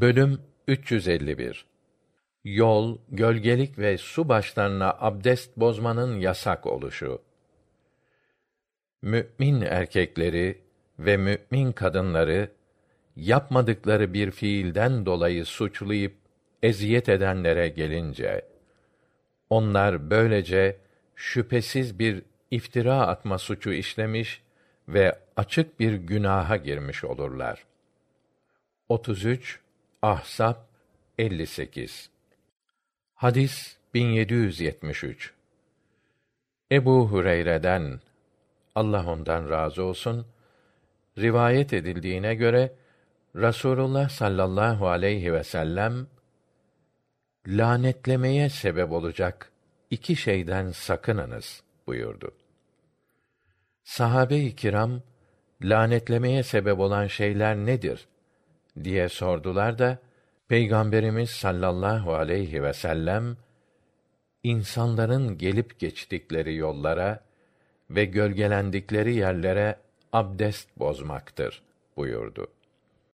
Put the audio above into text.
Bölüm 351 Yol, gölgelik ve su başlarına abdest bozmanın yasak oluşu. Mü'min erkekleri ve mü'min kadınları yapmadıkları bir fiilden dolayı suçlayıp eziyet edenlere gelince onlar böylece şüphesiz bir iftira atma suçu işlemiş ve açık bir günaha girmiş olurlar. 33 Ahsap 58 Hadis 1773 Ebu Hureyre'den Allah ondan razı olsun rivayet edildiğine göre Rasulullah sallallahu aleyhi ve sellem lanetlemeye sebep olacak iki şeyden sakınınız buyurdu. Sahabe-i kiram lanetlemeye sebep olan şeyler nedir diye sordular da Peygamberimiz sallallahu aleyhi ve sellem insanların gelip geçtikleri yollara ve gölgelendikleri yerlere abdest bozmaktır buyurdu.